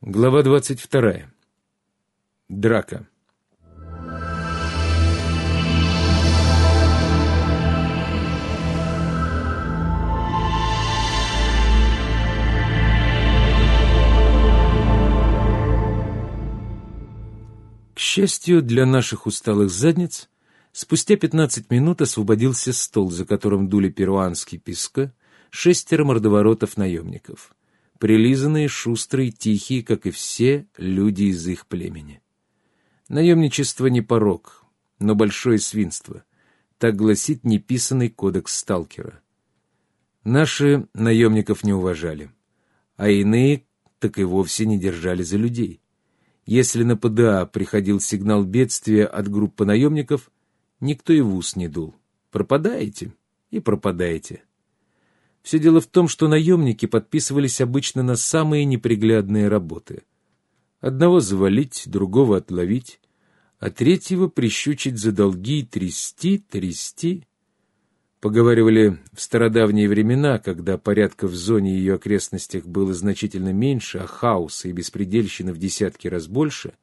Глава двадцать вторая. Драка. К счастью для наших усталых задниц, спустя пятнадцать минут освободился стол, за которым дули перуанский писка, шестеро мордоворотов-наемников прилизанные, шустрые, тихие, как и все люди из их племени. Наемничество не порог, но большое свинство. Так гласит неписанный кодекс сталкера. Наши наемников не уважали, а иные так и вовсе не держали за людей. Если на ПДА приходил сигнал бедствия от группы наемников, никто и в ус не дул. Пропадаете и пропадаете. Все дело в том, что наемники подписывались обычно на самые неприглядные работы. Одного завалить, другого отловить, а третьего прищучить за долги и трясти, трясти. Поговаривали в стародавние времена, когда порядка в зоне и ее окрестностях было значительно меньше, а хаоса и беспредельщины в десятки раз больше,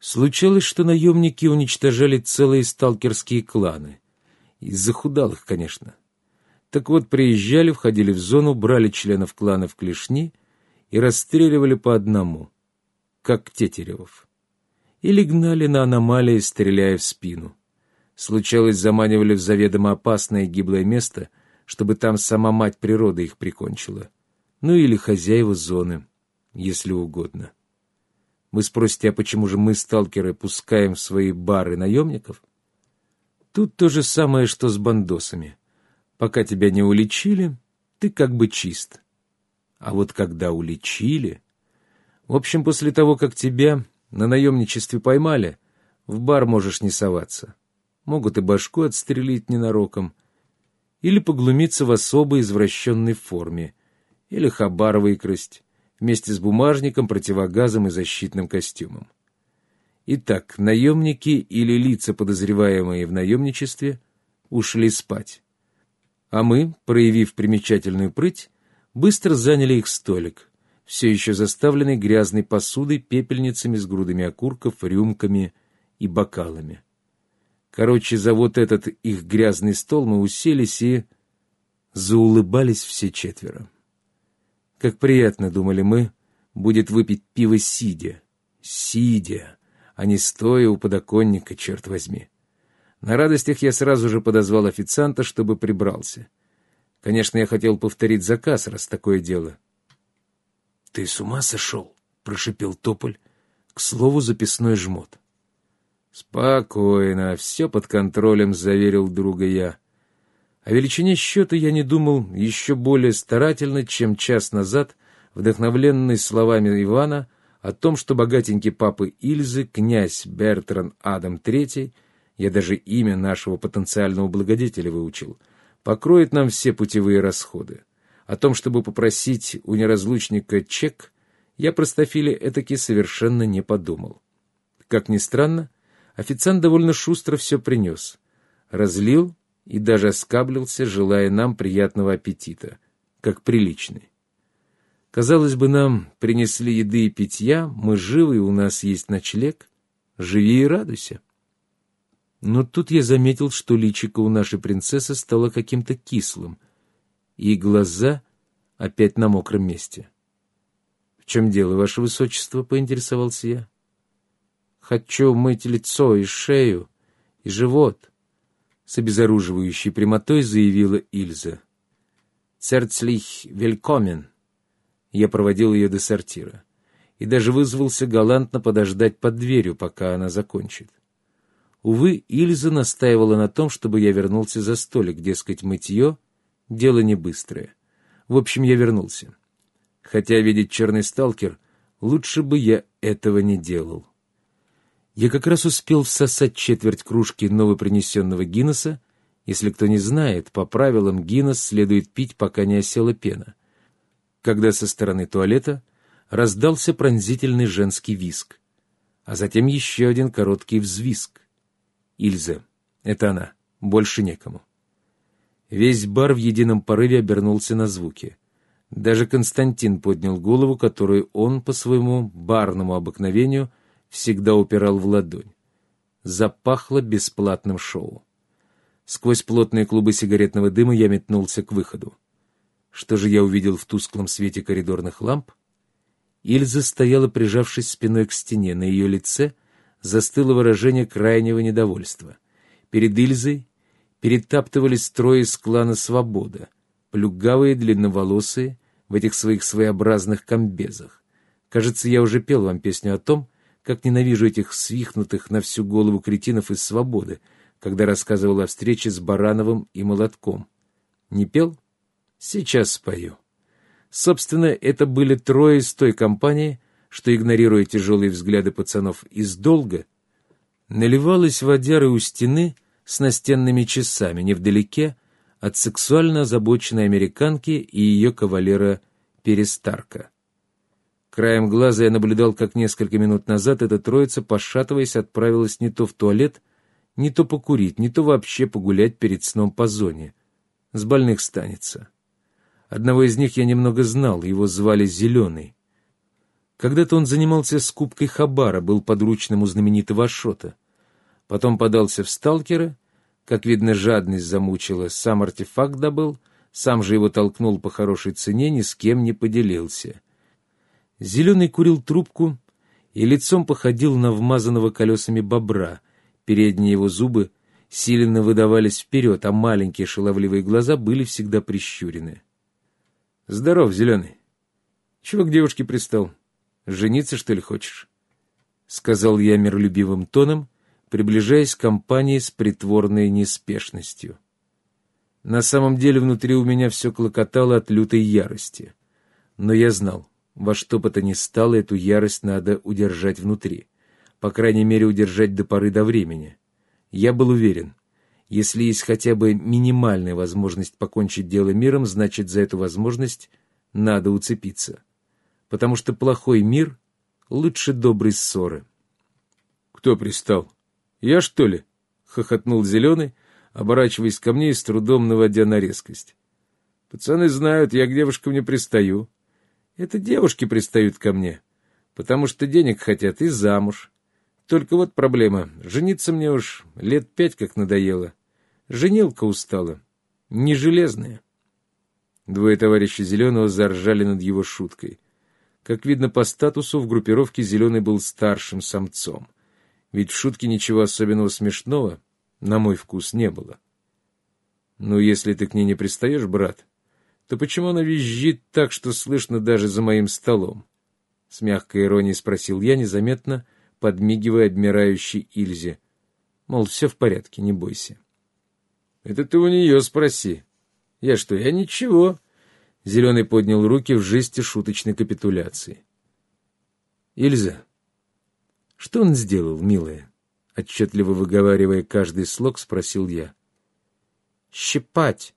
случалось, что наемники уничтожали целые сталкерские кланы. Из захудалых, конечно. Так вот, приезжали, входили в зону, брали членов клана в клешни и расстреливали по одному, как Тетеревов. Или гнали на аномалии, стреляя в спину. Случалось, заманивали в заведомо опасное гиблое место, чтобы там сама мать природы их прикончила. Ну или хозяева зоны, если угодно. Вы спросите, а почему же мы, сталкеры, пускаем в свои бары наемников? Тут то же самое, что с бандосами. Пока тебя не уличили, ты как бы чист. А вот когда уличили... В общем, после того, как тебя на наемничестве поймали, в бар можешь не соваться. Могут и башку отстрелить ненароком, или поглумиться в особо извращенной форме, или хабар выкрасть, вместе с бумажником, противогазом и защитным костюмом. Итак, наемники или лица, подозреваемые в наемничестве, ушли спать а мы, проявив примечательную прыть, быстро заняли их столик, все еще заставленный грязной посудой, пепельницами с грудами окурков, рюмками и бокалами. Короче, за вот этот их грязный стол мы уселись и заулыбались все четверо. Как приятно, думали мы, будет выпить пиво сидя, сидя, а не стоя у подоконника, черт возьми. На радостях я сразу же подозвал официанта, чтобы прибрался. Конечно, я хотел повторить заказ, раз такое дело. — Ты с ума сошел? — прошипел Тополь. К слову, записной жмот. — Спокойно, все под контролем, — заверил друга я. О величине счета я не думал еще более старательно, чем час назад, вдохновленный словами Ивана о том, что богатенький папы Ильзы, князь Бертран Адам III, я даже имя нашего потенциального благодетеля выучил, покроет нам все путевые расходы. О том, чтобы попросить у неразлучника чек, я простофиле этаки совершенно не подумал. Как ни странно, официант довольно шустро все принес. Разлил и даже оскаблился, желая нам приятного аппетита, как приличный. Казалось бы, нам принесли еды и питья, мы живы, у нас есть ночлег. Живи и радуйся. Но тут я заметил, что личико у нашей принцессы стало каким-то кислым, и глаза опять на мокром месте. — В чем дело, ваше высочество? — поинтересовался я. — Хочу мыть лицо и шею, и живот, — с обезоруживающей прямотой заявила Ильза. — Церцлих велькомен. Я проводил ее до сортира и даже вызвался галантно подождать под дверью, пока она закончит. Увы, Ильза настаивала на том, чтобы я вернулся за столик, дескать, мытье — дело не быстрое. В общем, я вернулся. Хотя видеть черный сталкер, лучше бы я этого не делал. Я как раз успел всосать четверть кружки новопринесенного Гиннесса. Если кто не знает, по правилам Гиннес следует пить, пока не осела пена. Когда со стороны туалета раздался пронзительный женский виск, а затем еще один короткий взвизг. Ильза. Это она. Больше некому. Весь бар в едином порыве обернулся на звуки. Даже Константин поднял голову, которую он по своему барному обыкновению всегда упирал в ладонь. Запахло бесплатным шоу. Сквозь плотные клубы сигаретного дыма я метнулся к выходу. Что же я увидел в тусклом свете коридорных ламп? Ильза стояла, прижавшись спиной к стене. На ее лице застыло выражение крайнего недовольства. Перед Ильзой перетаптывались трое из клана «Свобода», плюгавые, длинноволосые, в этих своих своеобразных комбезах. Кажется, я уже пел вам песню о том, как ненавижу этих свихнутых на всю голову кретинов из «Свободы», когда рассказывал о встрече с Барановым и Молотком. Не пел? Сейчас спою. Собственно, это были трое из той компании, что, игнорируя тяжелые взгляды пацанов из долга, наливалась водяры у стены с настенными часами невдалеке от сексуально озабоченной американки и ее кавалера Перестарка. Краем глаза я наблюдал, как несколько минут назад эта троица, пошатываясь, отправилась не то в туалет, не то покурить, не то вообще погулять перед сном по зоне. С больных станется. Одного из них я немного знал, его звали Зеленый. Когда-то он занимался скупкой хабара, был подручным у знаменитого Ашота. Потом подался в сталкера, как видно, жадность замучила, сам артефакт добыл, сам же его толкнул по хорошей цене, ни с кем не поделился. Зеленый курил трубку и лицом походил на вмазанного колесами бобра. Передние его зубы сильно выдавались вперед, а маленькие шаловливые глаза были всегда прищурены. «Здоров, Зеленый. Чего к девушке пристал? Жениться, что ли, хочешь?» — сказал я миролюбивым тоном, приближаясь к компании с притворной неспешностью. На самом деле внутри у меня все клокотало от лютой ярости. Но я знал, во что бы то ни стало, эту ярость надо удержать внутри. По крайней мере, удержать до поры до времени. Я был уверен, если есть хотя бы минимальная возможность покончить дело миром, значит, за эту возможность надо уцепиться. Потому что плохой мир лучше доброй ссоры. «Кто пристал? Я, что ли?» — хохотнул Зеленый, оборачиваясь ко мне и с трудом наводя на резкость. «Пацаны знают, я к девушкам не пристаю. Это девушки пристают ко мне, потому что денег хотят и замуж. Только вот проблема. Жениться мне уж лет пять как надоело. Женилка устала. Не железная. Двое товарищей Зеленого заржали над его шуткой. Как видно по статусу, в группировке Зеленый был старшим самцом. Ведь в шутке ничего особенного смешного, на мой вкус, не было. «Ну, если ты к ней не пристаешь, брат, то почему она визжит так, что слышно даже за моим столом?» С мягкой иронией спросил я, незаметно подмигивая обмирающей Ильзе. Мол, все в порядке, не бойся. Это ты у нее спроси. Я что, я ничего. Зеленый поднял руки в жесте шуточной капитуляции. Ильза, что он сделал, милая? Отчетливо выговаривая каждый слог, спросил я. Щипать.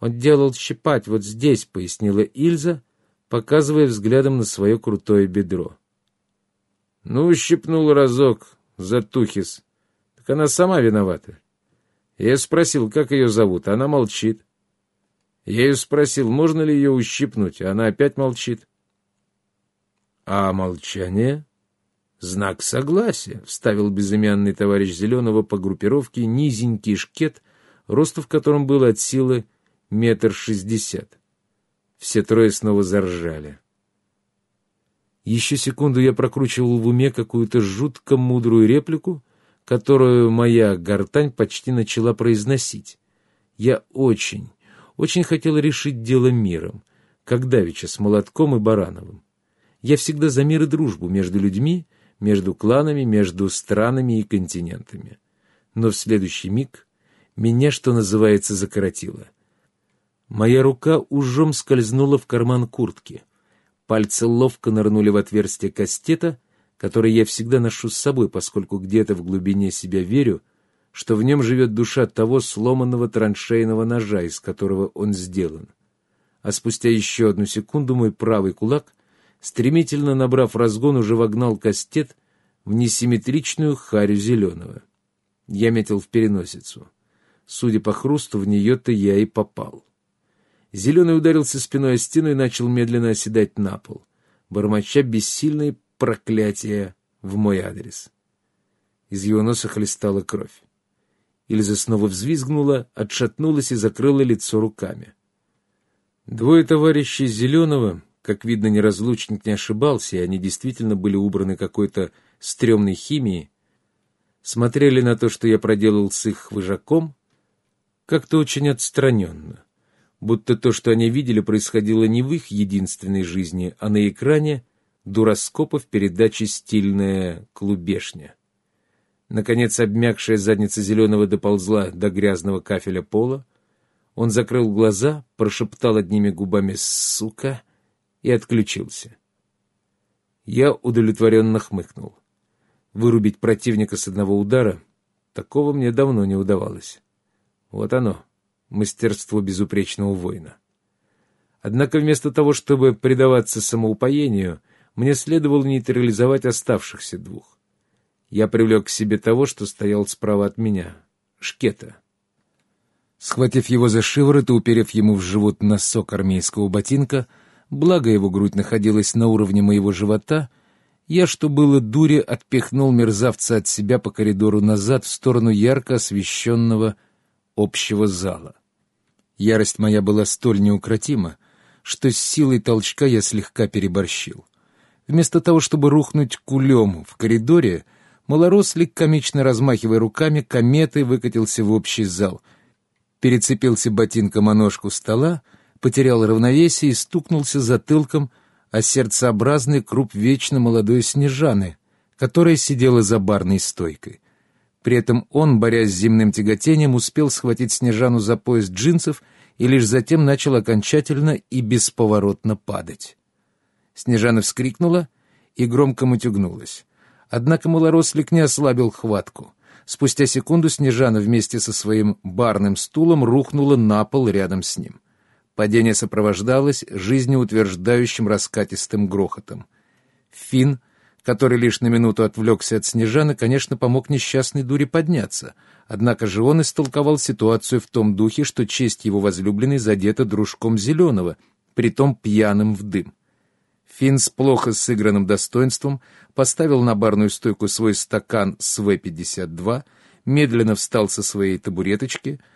Он делал щипать вот здесь, пояснила Ильза, показывая взглядом на свое крутое бедро. Ну, щипнул разок, затухис. Так она сама виновата. Я спросил, как ее зовут, она молчит. Я ее спросил, можно ли ее ущипнуть, а она опять молчит. А молчание — знак согласия, — вставил безымянный товарищ Зеленого по группировке низенький шкет, росту в котором было от силы метр шестьдесят. Все трое снова заржали. Еще секунду я прокручивал в уме какую-то жутко мудрую реплику — которую моя гортань почти начала произносить. Я очень, очень хотел решить дело миром, как давеча с Молотком и Барановым. Я всегда за мир и дружбу между людьми, между кланами, между странами и континентами. Но в следующий миг меня, что называется, закоротило. Моя рука ужом скользнула в карман куртки. Пальцы ловко нырнули в отверстие кастета — который я всегда ношу с собой, поскольку где-то в глубине себя верю, что в нем живет душа того сломанного траншейного ножа, из которого он сделан. А спустя еще одну секунду мой правый кулак, стремительно набрав разгон, уже вогнал кастет в несимметричную харю зеленого. Я метил в переносицу. Судя по хрусту, в нее-то я и попал. Зеленый ударился спиной о стену и начал медленно оседать на пол, бормоча бессильные проклятия в мой адрес. Из его носа хлестала кровь. Ильза снова взвизгнула, отшатнулась и закрыла лицо руками. Двое товарищей Зеленого, как видно, неразлучник не ошибался, и они действительно были убраны какой-то стрёмной химией, смотрели на то, что я проделал с их выжаком, как-то очень отстраненно, будто то, что они видели, происходило не в их единственной жизни, а на экране дуроскопов передачи «Стильная клубешня». Наконец, обмякшая задница зеленого доползла до грязного кафеля пола. Он закрыл глаза, прошептал одними губами «сука» и отключился. Я удовлетворенно хмыкнул. Вырубить противника с одного удара — такого мне давно не удавалось. Вот оно, мастерство безупречного воина. Однако вместо того, чтобы предаваться самоупоению, мне следовало нейтрализовать оставшихся двух. Я привлек к себе того, что стоял справа от меня — шкета. Схватив его за шиворот и уперев ему в живот носок армейского ботинка, благо его грудь находилась на уровне моего живота, я, что было дури, отпихнул мерзавца от себя по коридору назад в сторону ярко освещенного общего зала. Ярость моя была столь неукротима, что с силой толчка я слегка переборщил. Вместо того, чтобы рухнуть кулем в коридоре, малорослик, комично размахивая руками, кометой выкатился в общий зал, перецепился ботинком о ножку стола, потерял равновесие и стукнулся затылком о сердцеобразный круп вечно молодой Снежаны, которая сидела за барной стойкой. При этом он, борясь с земным тяготением, успел схватить Снежану за пояс джинсов и лишь затем начал окончательно и бесповоротно падать. Снежана вскрикнула и громко мутюгнулась. Однако малорослик не ослабил хватку. Спустя секунду Снежана вместе со своим барным стулом рухнула на пол рядом с ним. Падение сопровождалось жизнеутверждающим раскатистым грохотом. Финн который лишь на минуту отвлекся от Снежаны, конечно, помог несчастной дуре подняться. Однако же он истолковал ситуацию в том духе, что честь его возлюбленной задета дружком Зеленого, притом пьяным в дым. Финн с плохо сыгранным достоинством поставил на барную стойку свой стакан с В-52, медленно встал со своей табуреточки —